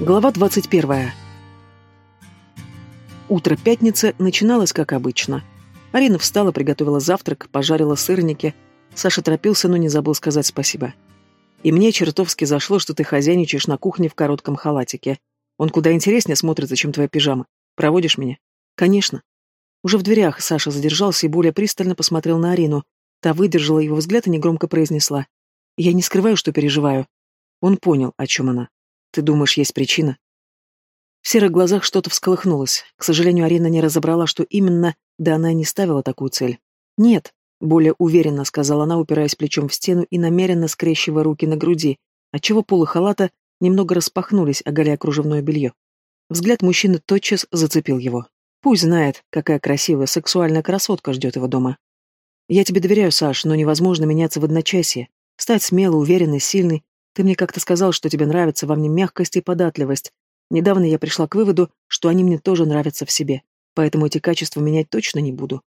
Глава 21. Утро пятницы начиналось как обычно. Арина встала, приготовила завтрак, пожарила сырники. Саша торопился, но не забыл сказать спасибо. И мне чертовски зашло, что ты хозяйничаешь на кухне в коротком халатике. Он куда интереснее смотрится, чем твоя пижама. Проводишь меня? Конечно. Уже в дверях Саша задержался и более пристально посмотрел на Арину. Та выдержала его взгляд и негромко произнесла. Я не скрываю, что переживаю. Он понял, о чем она. Ты думаешь, есть причина? В серых глазах что-то всколыхнулось. К сожалению, Арина не разобрала, что именно, да она и не ставила такую цель. Нет, более уверенно сказала она, упираясь плечом в стену и намеренно скрещивая руки на груди, отчего полы халата немного распахнулись, оголяя кружевное белье. Взгляд мужчины тотчас зацепил его. Пусть знает, какая красивая сексуальная красотка ждет его дома. Я тебе доверяю, Саш, но невозможно меняться в одночасье. Стать смелой, уверенной, сильной, ты мне как-то сказал, что тебе нравится во мне мягкость и податливость. Недавно я пришла к выводу, что они мне тоже нравятся в себе, поэтому эти качества менять точно не буду.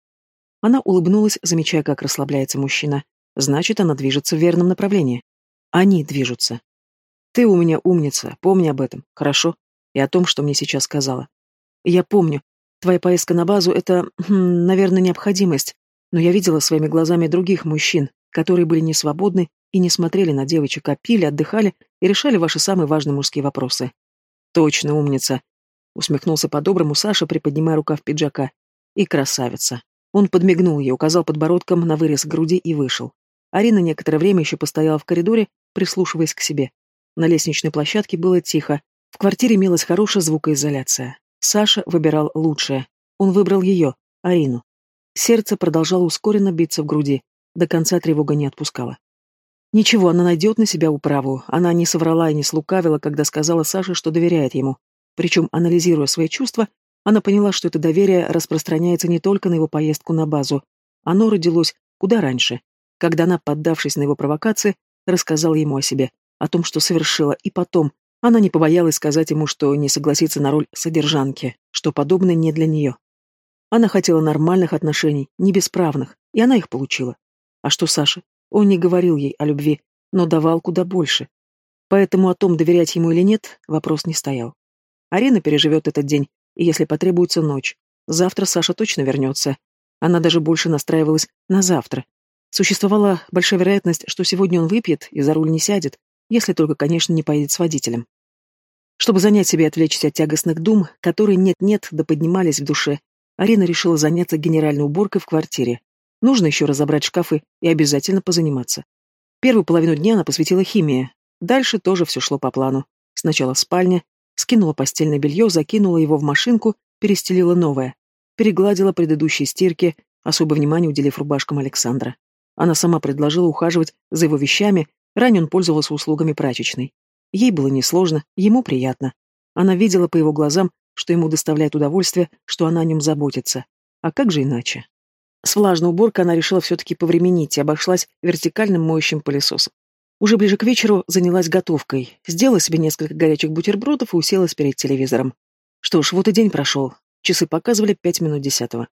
Она улыбнулась, замечая, как расслабляется мужчина. Значит, она движется в верном направлении. Они движутся. Ты у меня умница, помни об этом, хорошо? И о том, что мне сейчас сказала. Я помню. Твоя поездка на базу — это, хм, наверное, необходимость, но я видела своими глазами других мужчин, которые были не свободны и не смотрели на девочек, а пили, отдыхали и решали ваши самые важные мужские вопросы. Точно, умница. Усмехнулся по-доброму Саша, приподнимая рукав пиджака. И красавица. Он подмигнул ей, указал подбородком на вырез груди и вышел. Арина некоторое время еще постояла в коридоре, прислушиваясь к себе. На лестничной площадке было тихо. В квартире имелась хорошая звукоизоляция. Саша выбирал лучшее. Он выбрал ее, Арину. Сердце продолжало ускоренно биться в груди. До конца тревога не отпускала. Ничего, она найдет на себя управу. Она не соврала и не слукавила, когда сказала Саше, что доверяет ему. Причем, анализируя свои чувства, она поняла, что это доверие распространяется не только на его поездку на базу. Оно родилось куда раньше, когда она, поддавшись на его провокации, рассказала ему о себе, о том, что совершила, и потом она не побоялась сказать ему, что не согласится на роль содержанки, что подобное не для нее. Она хотела нормальных отношений, не бесправных, и она их получила. А что Саша? Он не говорил ей о любви, но давал куда больше. Поэтому о том, доверять ему или нет, вопрос не стоял. Арина переживет этот день, и если потребуется ночь. Завтра Саша точно вернется. Она даже больше настраивалась на завтра. Существовала большая вероятность, что сегодня он выпьет и за руль не сядет, если только, конечно, не поедет с водителем. Чтобы занять себя и отвлечься от тягостных дум, которые нет-нет да поднимались в душе, Арина решила заняться генеральной уборкой в квартире, Нужно еще разобрать шкафы и обязательно позаниматься. Первую половину дня она посвятила химии. Дальше тоже все шло по плану. Сначала спальня, скинула постельное белье, закинула его в машинку, перестелила новое. Перегладила предыдущие стирки, особое внимание уделив рубашкам Александра. Она сама предложила ухаживать за его вещами, ранее он пользовался услугами прачечной. Ей было несложно, ему приятно. Она видела по его глазам, что ему доставляет удовольствие, что она о нем заботится. А как же иначе? С влажной уборкой она решила все-таки повременить и обошлась вертикальным моющим пылесосом. Уже ближе к вечеру занялась готовкой, сделала себе несколько горячих бутербродов и уселась перед телевизором. Что ж, вот и день прошел. Часы показывали пять минут десятого.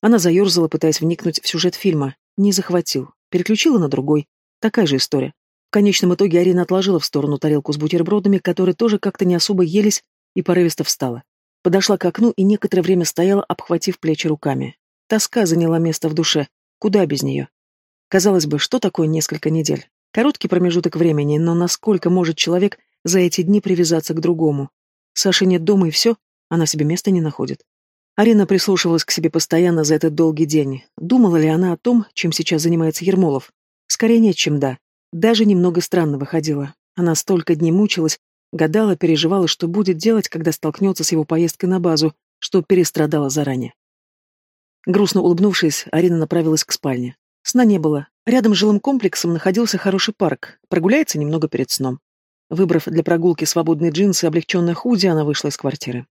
Она заерзала, пытаясь вникнуть в сюжет фильма. Не захватил. Переключила на другой. Такая же история. В конечном итоге Арина отложила в сторону тарелку с бутербродами, которые тоже как-то не особо елись, и порывисто встала. Подошла к окну и некоторое время стояла, обхватив плечи руками. Тоска заняла место в душе. Куда без нее? Казалось бы, что такое несколько недель? Короткий промежуток времени, но насколько может человек за эти дни привязаться к другому? Саши нет дома и все, она себе места не находит. Арина прислушивалась к себе постоянно за этот долгий день. Думала ли она о том, чем сейчас занимается Ермолов? Скорее нет, чем да. Даже немного странно выходило. Она столько дней мучилась, гадала, переживала, что будет делать, когда столкнется с его поездкой на базу, что перестрадала заранее. Грустно улыбнувшись, Арина направилась к спальне. Сна не было. Рядом с жилым комплексом находился хороший парк. Прогуляется немного перед сном. Выбрав для прогулки свободные джинсы и облегченное худи, она вышла из квартиры.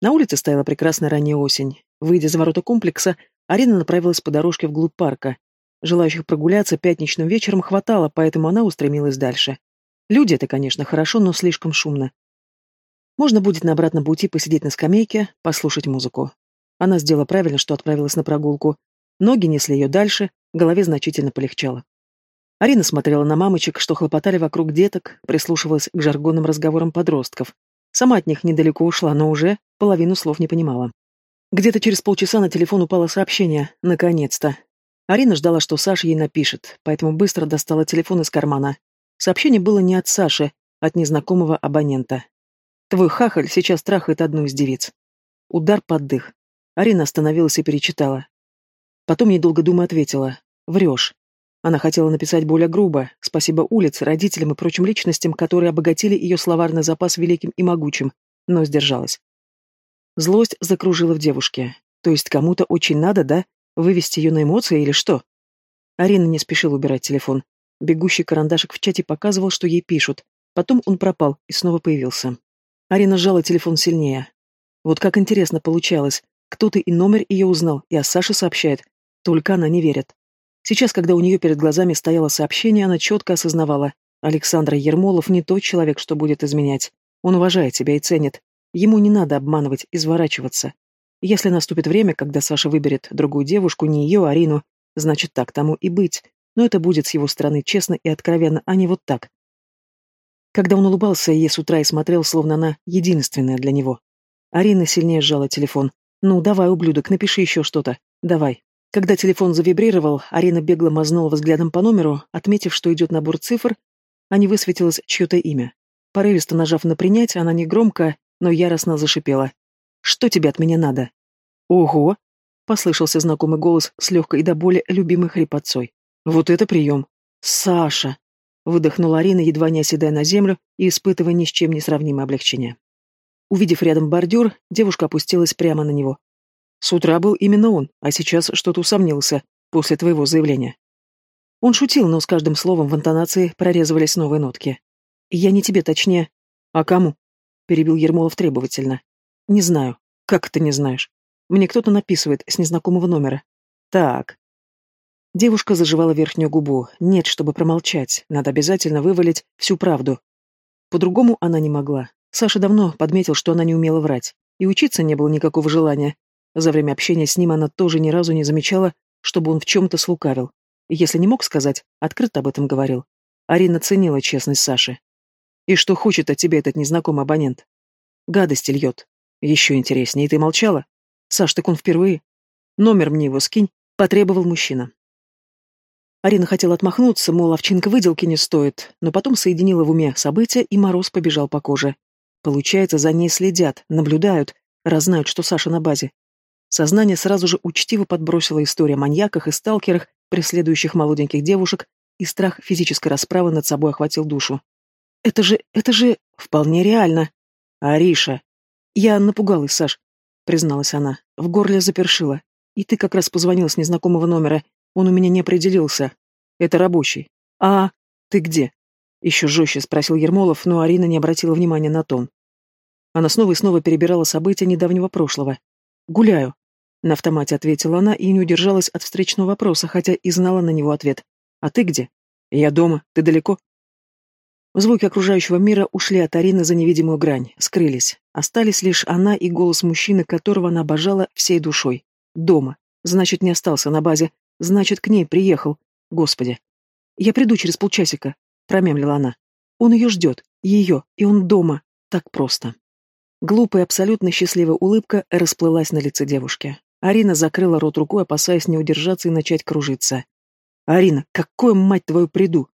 На улице стояла прекрасная ранняя осень. Выйдя за ворота комплекса, Арина направилась по дорожке вглубь парка. Желающих прогуляться пятничным вечером хватало, поэтому она устремилась дальше. Люди — это, конечно, хорошо, но слишком шумно. Можно будет на обратном пути посидеть на скамейке, послушать музыку. Она сделала правильно, что отправилась на прогулку. Ноги несли ее дальше, голове значительно полегчало. Арина смотрела на мамочек, что хлопотали вокруг деток, прислушивалась к жаргонным разговорам подростков. Сама от них недалеко ушла, но уже половину слов не понимала. Где-то через полчаса на телефон упало сообщение. Наконец-то. Арина ждала, что Саша ей напишет, поэтому быстро достала телефон из кармана. Сообщение было не от Саши, а от незнакомого абонента. «Твой хахаль сейчас трахает одну из девиц». Удар под дых. Арина остановилась и перечитала. Потом, недолго думая, ответила. «Врешь». Она хотела написать более грубо, спасибо улице, родителям и прочим личностям, которые обогатили ее словарный запас великим и могучим, но сдержалась. Злость закружила в девушке. То есть кому-то очень надо, да? Вывести ее на эмоции или что? Арина не спешила убирать телефон. Бегущий карандашик в чате показывал, что ей пишут. Потом он пропал и снова появился. Арина сжала телефон сильнее. Вот как интересно получалось. Кто-то и номер ее узнал, и о Саше сообщает. Только она не верит. Сейчас, когда у нее перед глазами стояло сообщение, она четко осознавала. Александр Ермолов не тот человек, что будет изменять. Он уважает тебя и ценит. Ему не надо обманывать, изворачиваться. Если наступит время, когда Саша выберет другую девушку, не ее, а Арину, значит так тому и быть. Но это будет с его стороны честно и откровенно, а не вот так. Когда он улыбался ей с утра и смотрел, словно она единственная для него. Арина сильнее сжала телефон. «Ну, давай, ублюдок, напиши еще что-то. Давай». Когда телефон завибрировал, Арина бегло мазнула взглядом по номеру, отметив, что идет набор цифр, а не высветилось чье-то имя. Порывисто нажав на «принять», она негромко, но яростно зашипела. Что тебе от меня надо? Ого! Послышался знакомый голос с легкой до боли любимой хрипотцой. Вот это прием! Саша! Выдохнула Арина, едва не оседая на землю и испытывая ни с чем не сравнимое облегчение. Увидев рядом бордюр, девушка опустилась прямо на него. С утра был именно он, а сейчас что-то усомнился после твоего заявления. Он шутил, но с каждым словом в интонации прорезывались новые нотки. «Я не тебе, точнее...» «А кому?» — перебил Ермолов требовательно. Не знаю. Как ты не знаешь? Мне кто-то написывает с незнакомого номера. Так. Девушка заживала верхнюю губу. Нет, чтобы промолчать. Надо обязательно вывалить всю правду. По-другому она не могла. Саша давно подметил, что она не умела врать. И учиться не было никакого желания. За время общения с ним она тоже ни разу не замечала, чтобы он в чем-то слукавил. Если не мог сказать, открыто об этом говорил. Арина ценила честность Саши. И что хочет от тебя этот незнакомый абонент? Гадости льет. Еще интереснее, ты молчала? Саш, так он впервые. Номер мне его скинь, потребовал мужчина. Арина хотела отмахнуться, мол, овчинка выделки не стоит, но потом соединила в уме события, и мороз побежал по коже. Получается, за ней следят, наблюдают, раз что Саша на базе. Сознание сразу же учтиво подбросило историю о маньяках и сталкерах, преследующих молоденьких девушек, и страх физической расправы над собой охватил душу. «Это же... это же... вполне реально!» «Ариша!» «Я напугалась, Саш», — призналась она. В горле запершила. «И ты как раз позвонил с незнакомого номера. Он у меня не определился. Это рабочий. А ты где?» Еще жестче спросил Ермолов, но Арина не обратила внимания на тон. Она снова и снова перебирала события недавнего прошлого. «Гуляю», — на автомате ответила она и не удержалась от встречного вопроса, хотя и знала на него ответ. «А ты где?» «Я дома. Ты далеко?» Звуки окружающего мира ушли от Арины за невидимую грань, скрылись. Остались лишь она и голос мужчины, которого она обожала всей душой. Дома. Значит, не остался на базе. Значит, к ней приехал. Господи. «Я приду через полчасика», — промямлила она. «Он ее ждет. Ее. И он дома. Так просто». Глупая, абсолютно счастливая улыбка расплылась на лице девушки. Арина закрыла рот рукой, опасаясь не удержаться и начать кружиться. «Арина, какой, мать твою, приду?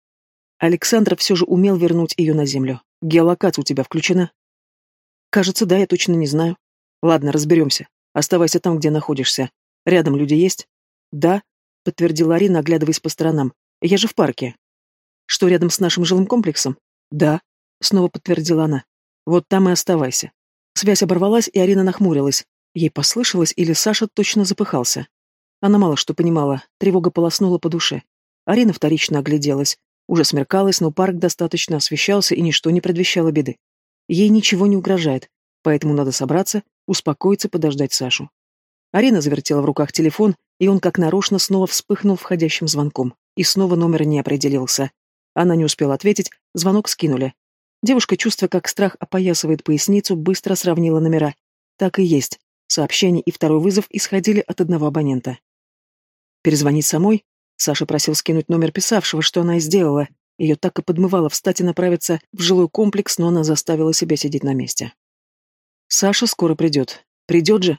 Александр все же умел вернуть ее на землю. Геолокация у тебя включена? Кажется, да, я точно не знаю. Ладно, разберемся. Оставайся там, где находишься. Рядом люди есть? Да, подтвердила Арина, оглядываясь по сторонам. Я же в парке. Что, рядом с нашим жилым комплексом? Да, снова подтвердила она. Вот там и оставайся. Связь оборвалась, и Арина нахмурилась. Ей послышалось, или Саша точно запыхался. Она мало что понимала, тревога полоснула по душе. Арина вторично огляделась. Уже смеркалось, но парк достаточно освещался, и ничто не предвещало беды. Ей ничего не угрожает, поэтому надо собраться, успокоиться, подождать Сашу. Арина завертела в руках телефон, и он как нарочно снова вспыхнул входящим звонком. И снова номер не определился. Она не успела ответить, звонок скинули. Девушка, чувствуя, как страх опоясывает поясницу, быстро сравнила номера. Так и есть. Сообщение и второй вызов исходили от одного абонента. Перезвонить самой? Саша просил скинуть номер писавшего, что она и сделала. Ее так и подмывало встать и направиться в жилой комплекс, но она заставила себя сидеть на месте. Саша скоро придет. Придет же?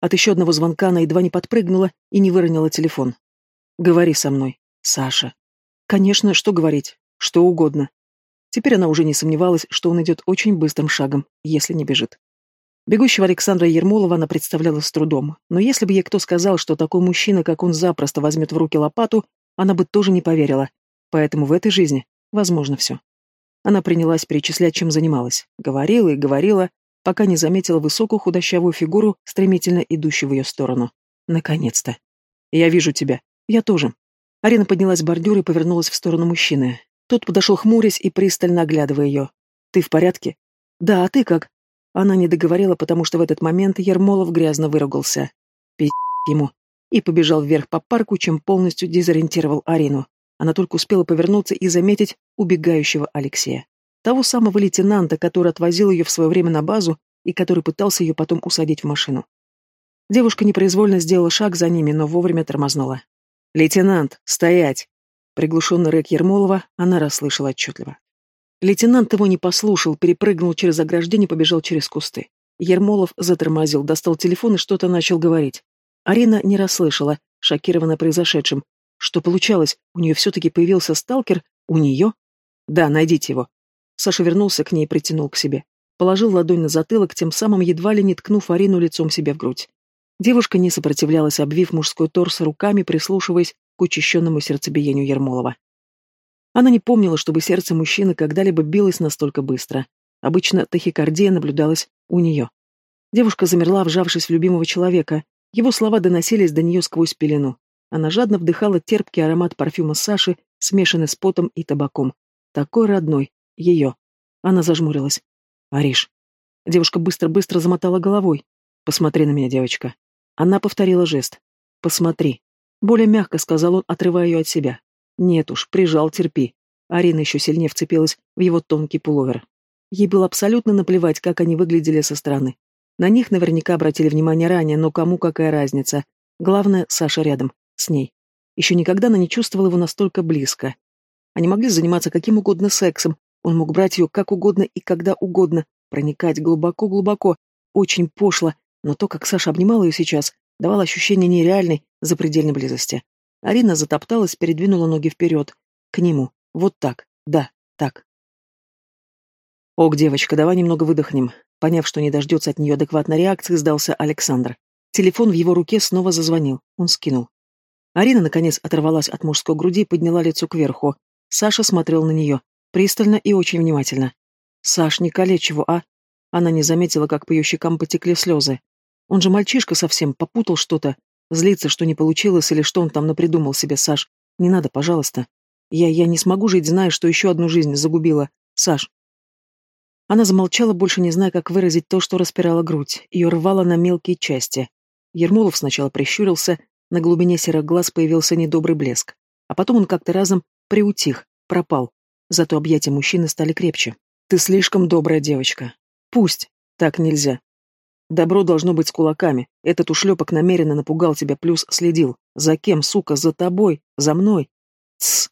От еще одного звонка она едва не подпрыгнула и не выронила телефон. Говори со мной, Саша. Конечно, что говорить? Что угодно. Теперь она уже не сомневалась, что он идет очень быстрым шагом, если не бежит. Бегущего Александра Ермолова она представляла с трудом, но если бы ей кто сказал, что такой мужчина, как он, запросто возьмет в руки лопату, она бы тоже не поверила. Поэтому в этой жизни возможно все. Она принялась перечислять, чем занималась. Говорила и говорила, пока не заметила высокую худощавую фигуру, стремительно идущую в ее сторону. Наконец-то. «Я вижу тебя. Я тоже». Арина поднялась с бордюра и повернулась в сторону мужчины. Тот подошел хмурясь и пристально оглядывая ее. «Ты в порядке?» «Да, а ты как?» Она не договорила, потому что в этот момент Ермолов грязно выругался. Пи*** ему. И побежал вверх по парку, чем полностью дезориентировал Арину. Она только успела повернуться и заметить убегающего Алексея. Того самого лейтенанта, который отвозил ее в свое время на базу и который пытался ее потом усадить в машину. Девушка непроизвольно сделала шаг за ними, но вовремя тормознула. «Лейтенант, стоять!» Приглушенный рэк Ермолова она расслышала отчетливо. Лейтенант его не послушал, перепрыгнул через ограждение и побежал через кусты. Ермолов затормозил, достал телефон и что-то начал говорить. Арина не расслышала, шокированная произошедшим. Что получалось? У нее все-таки появился сталкер? У нее? Да, найдите его. Саша вернулся к ней и притянул к себе. Положил ладонь на затылок, тем самым едва ли не ткнув Арину лицом себе в грудь. Девушка не сопротивлялась, обвив мужской торс руками, прислушиваясь к учащенному сердцебиению Ермолова. Она не помнила, чтобы сердце мужчины когда-либо билось настолько быстро. Обычно тахикардия наблюдалась у нее. Девушка замерла, вжавшись в любимого человека. Его слова доносились до нее сквозь пелену. Она жадно вдыхала терпкий аромат парфюма Саши, смешанный с потом и табаком. Такой родной. Ее. Она зажмурилась. «Ариш». Девушка быстро-быстро замотала головой. «Посмотри на меня, девочка». Она повторила жест. «Посмотри». Более мягко сказал он, отрывая ее от себя. Нет уж, прижал, терпи. Арина еще сильнее вцепилась в его тонкий пуловер. Ей было абсолютно наплевать, как они выглядели со стороны. На них наверняка обратили внимание ранее, но кому какая разница. Главное, Саша рядом, с ней. Еще никогда она не чувствовала его настолько близко. Они могли заниматься каким угодно сексом, он мог брать ее как угодно и когда угодно, проникать глубоко-глубоко, очень пошло, но то, как Саша обнимала ее сейчас, давало ощущение нереальной, запредельной близости. Арина затопталась, передвинула ноги вперед. К нему. Вот так. Да, так. «Ок, девочка, давай немного выдохнем». Поняв, что не дождется от нее адекватной реакции, сдался Александр. Телефон в его руке снова зазвонил. Он скинул. Арина, наконец, оторвалась от мужской груди и подняла лицо кверху. Саша смотрел на нее. Пристально и очень внимательно. «Саш, не калечь его, а?» Она не заметила, как по ее щекам потекли слезы. Он же мальчишка совсем, попутал что-то. Злиться, что не получилось, или что он там напридумал себе, Саш. Не надо, пожалуйста. Я, я не смогу жить, зная, что еще одну жизнь загубила. Саш. Она замолчала, больше не зная, как выразить то, что распирала грудь. Ее рвало на мелкие части. Ермолов сначала прищурился, на глубине серых глаз появился недобрый блеск. А потом он как-то разом приутих, пропал. Зато объятия мужчины стали крепче. «Ты слишком добрая девочка. Пусть. Так нельзя. Добро должно быть с кулаками. Этот ушлепок намеренно напугал тебя, плюс следил. За кем, сука? За тобой? За мной? Тсс.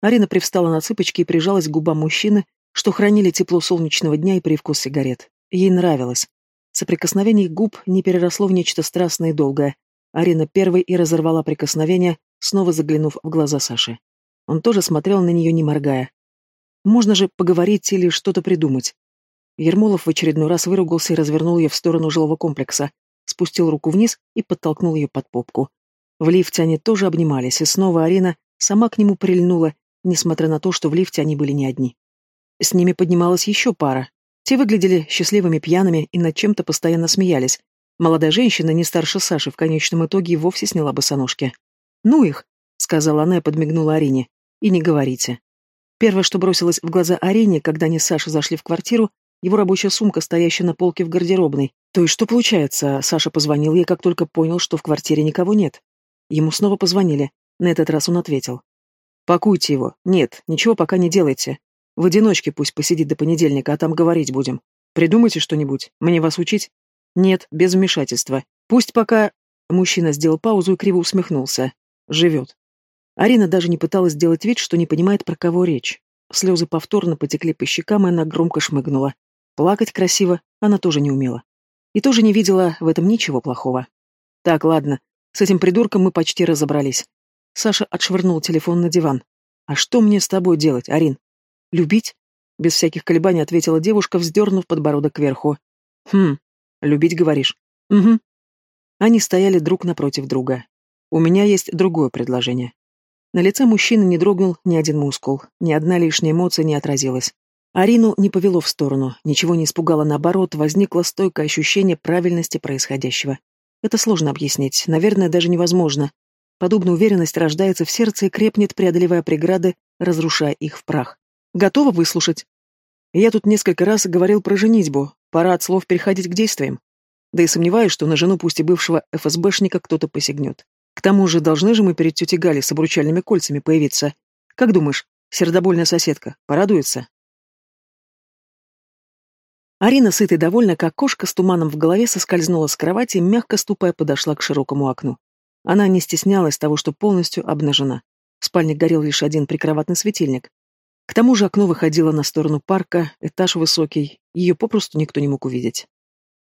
Арина привстала на цыпочки и прижалась к губам мужчины, что хранили тепло солнечного дня и привкус сигарет. Ей нравилось. Соприкосновение губ не переросло в нечто страстное и долгое. Арина первой и разорвала прикосновение, снова заглянув в глаза Саши. Он тоже смотрел на нее, не моргая. Можно же поговорить или что-то придумать. Ермолов в очередной раз выругался и развернул ее в сторону жилого комплекса, спустил руку вниз и подтолкнул ее под попку. В лифте они тоже обнимались, и снова Арина сама к нему прильнула, несмотря на то, что в лифте они были не одни. С ними поднималась еще пара. Те выглядели счастливыми пьяными и над чем-то постоянно смеялись. Молодая женщина, не старше Саши, в конечном итоге и вовсе сняла босоножки. «Ну их!» — сказала она и подмигнула Арине. «И не говорите». Первое, что бросилось в глаза Арине, когда они с Сашей зашли в квартиру, его рабочая сумка, стоящая на полке в гардеробной. То есть что получается? Саша позвонил ей, как только понял, что в квартире никого нет. Ему снова позвонили. На этот раз он ответил. «Пакуйте его. Нет, ничего пока не делайте. В одиночке пусть посидит до понедельника, а там говорить будем. Придумайте что-нибудь. Мне вас учить?» «Нет, без вмешательства. Пусть пока...» Мужчина сделал паузу и криво усмехнулся. «Живет». Арина даже не пыталась сделать вид, что не понимает, про кого речь. Слезы повторно потекли по щекам, и она громко шмыгнула. Плакать красиво она тоже не умела. И тоже не видела в этом ничего плохого. Так, ладно, с этим придурком мы почти разобрались. Саша отшвырнул телефон на диван. «А что мне с тобой делать, Арин?» «Любить?» Без всяких колебаний ответила девушка, вздернув подбородок кверху. «Хм, любить, говоришь?» «Угу». Они стояли друг напротив друга. «У меня есть другое предложение». На лице мужчины не дрогнул ни один мускул, ни одна лишняя эмоция не отразилась. Арину не повело в сторону, ничего не испугало, наоборот, возникло стойкое ощущение правильности происходящего. Это сложно объяснить, наверное, даже невозможно. Подобная уверенность рождается в сердце и крепнет, преодолевая преграды, разрушая их в прах. Готова выслушать? Я тут несколько раз говорил про женитьбу, пора от слов переходить к действиям. Да и сомневаюсь, что на жену пусть и бывшего ФСБшника кто-то посягнет. К тому же должны же мы перед тетей Галей с обручальными кольцами появиться. Как думаешь, сердобольная соседка порадуется? Арина, сытая и довольна, как кошка с туманом в голове, соскользнула с кровати и, мягко ступая, подошла к широкому окну. Она не стеснялась того, что полностью обнажена. В спальне горел лишь один прикроватный светильник. К тому же окно выходило на сторону парка, этаж высокий, ее попросту никто не мог увидеть.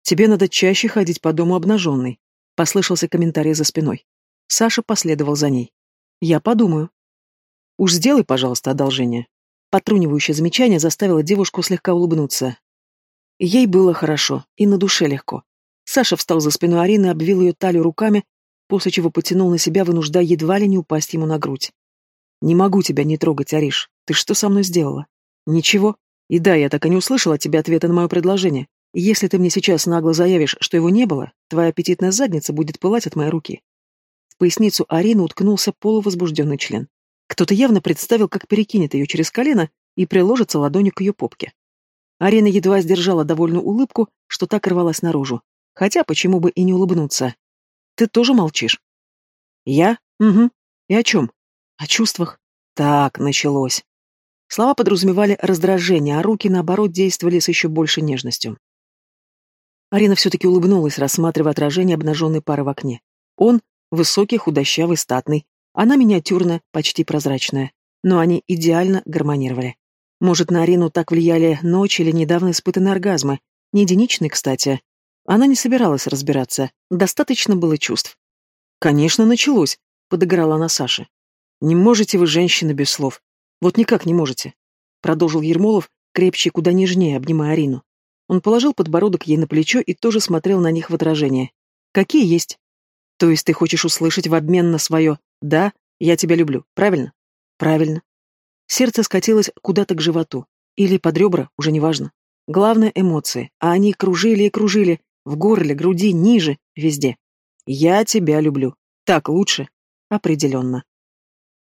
«Тебе надо чаще ходить по дому обнаженной», — послышался комментарий за спиной. Саша последовал за ней. «Я подумаю». «Уж сделай, пожалуйста, одолжение». Потрунивающее замечание заставило девушку слегка улыбнуться. Ей было хорошо и на душе легко. Саша встал за спиной Арины, обвил ее талию руками, после чего потянул на себя, вынуждая едва ли не упасть ему на грудь. «Не могу тебя не трогать, Ариш. Ты что со мной сделала?» «Ничего. И да, я так и не услышала от тебя ответа на мое предложение. Если ты мне сейчас нагло заявишь, что его не было, твоя аппетитная задница будет пылать от моей руки». В поясницу Арины уткнулся полувозбужденный член. Кто-то явно представил, как перекинет ее через колено и приложится ладонью к ее попке. Арина едва сдержала довольную улыбку, что так рвалась наружу. Хотя почему бы и не улыбнуться? Ты тоже молчишь? Я? Угу. И о чем? О чувствах. Так, началось. Слова подразумевали раздражение, а руки, наоборот, действовали с еще большей нежностью. Арина все-таки улыбнулась, рассматривая отражение обнаженной пары в окне. Он — высокий, худощавый, статный. Она миниатюрная, почти прозрачная. Но они идеально гармонировали. Может, на Арину так влияли ночь или недавно испытанные оргазмы. Не единичные, кстати. Она не собиралась разбираться. Достаточно было чувств. «Конечно, началось», — подыграла она Саше. «Не можете вы, женщина, без слов. Вот никак не можете», — продолжил Ермолов, крепче куда нежнее, обнимая Арину. Он положил подбородок ей на плечо и тоже смотрел на них в отражение. «Какие есть?» «То есть ты хочешь услышать в обмен на свое «да, я тебя люблю», правильно?» «Правильно. Сердце скатилось куда-то к животу. Или под ребра, уже неважно. Главное — эмоции, а они кружили и кружили. В горле, груди, ниже, везде. «Я тебя люблю. Так лучше?» «Определенно».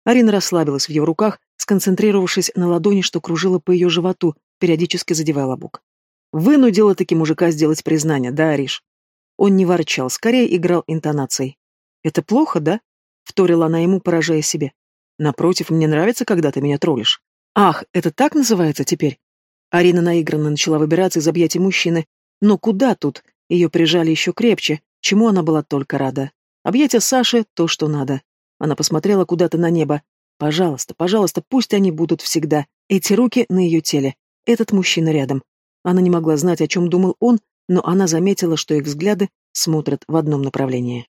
Арина расслабилась в его руках, сконцентрировавшись на ладони, что кружила по ее животу, периодически задевая лобок. Вынудила таки мужика сделать признание, да, Ариш? Он не ворчал, скорее играл интонацией. «Это плохо, да?» — вторила она ему, поражая себе. Напротив, мне нравится, когда ты меня троллишь. Ах, это так называется теперь? Арина наигранно начала выбираться из объятий мужчины. Но куда тут? Ее прижали еще крепче, чему она была только рада. Объятия Саши — то, что надо. Она посмотрела куда-то на небо. Пожалуйста, пожалуйста, пусть они будут всегда. Эти руки на ее теле. Этот мужчина рядом. Она не могла знать, о чем думал он, но она заметила, что их взгляды смотрят в одном направлении.